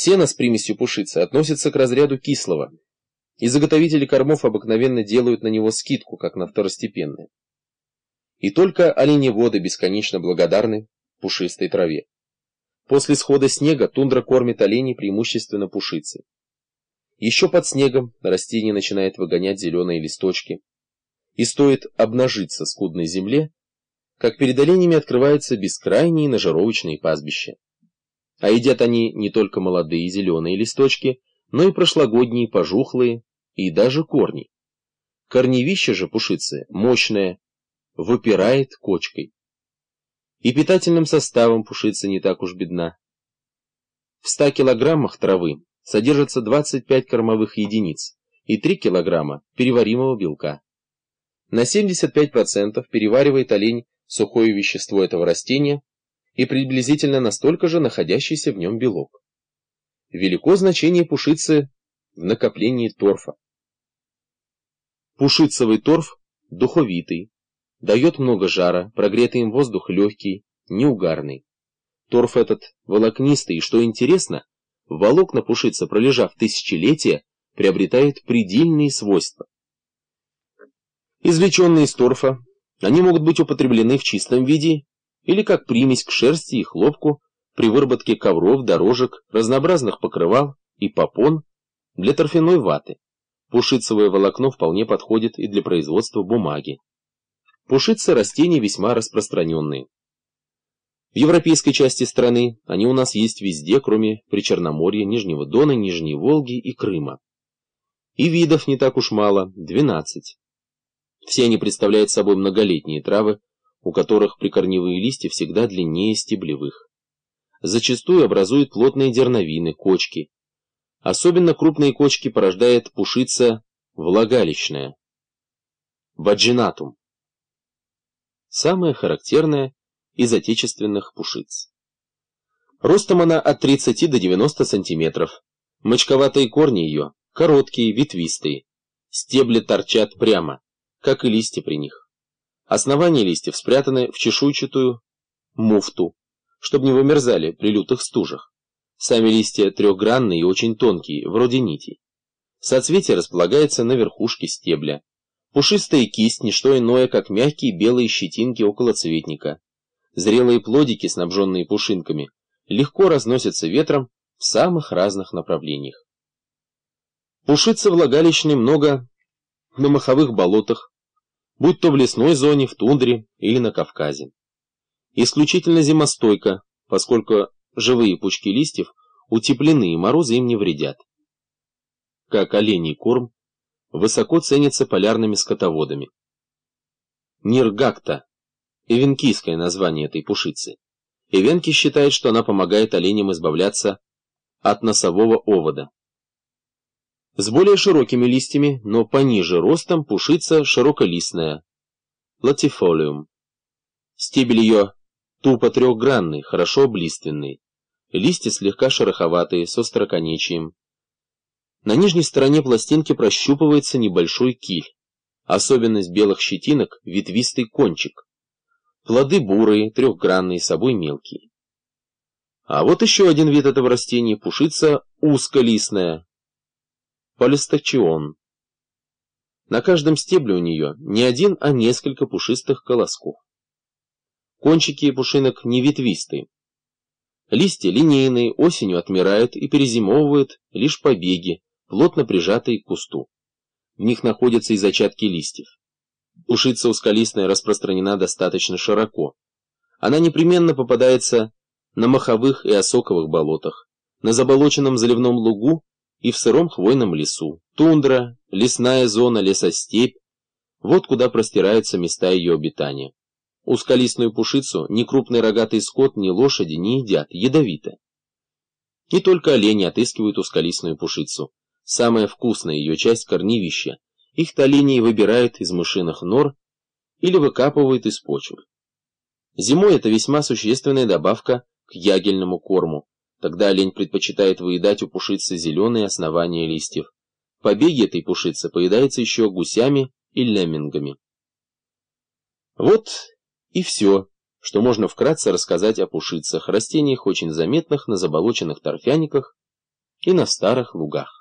Сено с примесью пушицы относится к разряду кислого, и заготовители кормов обыкновенно делают на него скидку, как на второстепенное. И только оленеводы бесконечно благодарны пушистой траве. После схода снега тундра кормит оленей преимущественно пушицей. Еще под снегом растение начинает выгонять зеленые листочки. И стоит обнажиться скудной земле, как перед оленями открываются бескрайние нажировочные пастбища. А едят они не только молодые зеленые листочки, но и прошлогодние пожухлые и даже корни. Корневище же пушицы мощное, выпирает кочкой. И питательным составом пушица не так уж бедна. В 100 килограммах травы содержится 25 кормовых единиц и 3 килограмма переваримого белка. На 75% переваривает олень сухое вещество этого растения и приблизительно настолько же находящийся в нем белок. Велико значение пушицы в накоплении торфа. Пушицевый торф духовитый, дает много жара, прогретый им воздух легкий, неугарный. Торф этот волокнистый, и, что интересно, волокна пушица, пролежав тысячелетия, приобретает предельные свойства. Извлеченные из торфа, они могут быть употреблены в чистом виде или как примесь к шерсти и хлопку при выработке ковров, дорожек, разнообразных покрывал и попон для торфяной ваты. Пушицевое волокно вполне подходит и для производства бумаги. Пушицы – растения весьма распространенные. В европейской части страны они у нас есть везде, кроме Причерноморья, Нижнего Дона, Нижней Волги и Крыма. И видов не так уж мало – 12. Все они представляют собой многолетние травы, у которых прикорневые листья всегда длиннее стеблевых. Зачастую образуют плотные дерновины, кочки. Особенно крупные кочки порождает пушица влагалищная. Ваджинатум. Самая характерная из отечественных пушиц. Ростом она от 30 до 90 сантиметров. Мочковатые корни ее короткие, ветвистые. Стебли торчат прямо, как и листья при них. Основания листьев спрятаны в чешуйчатую муфту, чтобы не вымерзали при лютых стужах. Сами листья трехгранные и очень тонкие, вроде нитей. Соцветие располагается на верхушке стебля. Пушистая кисть – не что иное, как мягкие белые щетинки около цветника. Зрелые плодики, снабженные пушинками, легко разносятся ветром в самых разных направлениях. Пушицы влагалищной много на маховых болотах, будь то в лесной зоне, в тундре или на Кавказе. Исключительно зимостойко, поскольку живые пучки листьев утеплены и морозы им не вредят. Как оленей корм, высоко ценится полярными скотоводами. Ниргакта – эвенкийское название этой пушицы. Эвенки считает, что она помогает оленям избавляться от носового овода. С более широкими листьями, но пониже ростом пушица широколистная. Латифолиум. Стебель ее тупо трехгранный, хорошо облиственный. Листья слегка шероховатые, с остроконечием. На нижней стороне пластинки прощупывается небольшой киль. Особенность белых щетинок – ветвистый кончик. Плоды бурые, трехгранные, собой мелкие. А вот еще один вид этого растения – пушица узколистная, полистачион. На каждом стебле у нее не один, а несколько пушистых колосков. Кончики пушинок не ветвистые. Листья линейные, осенью отмирают и перезимовывают лишь побеги, плотно прижатые к кусту. В них находятся и зачатки листьев. Пушица узколистная распространена достаточно широко. Она непременно попадается на маховых и осоковых болотах, на заболоченном заливном лугу и в сыром хвойном лесу. Тундра, лесная зона, лесостепь – вот куда простираются места ее обитания. Узколистную пушицу ни крупный рогатый скот, ни лошади не едят, ядовито. Не только олени отыскивают узколистную пушицу. Самая вкусная ее часть – корневища. Их-то олени выбирают из мышиных нор или выкапывают из почвы. Зимой это весьма существенная добавка к ягельному корму, Тогда олень предпочитает выедать у пушицы зеленые основания листьев. Побеги этой пушицы поедаются еще гусями и леммингами. Вот и все, что можно вкратце рассказать о пушицах, растениях, очень заметных на заболоченных торфяниках и на старых лугах.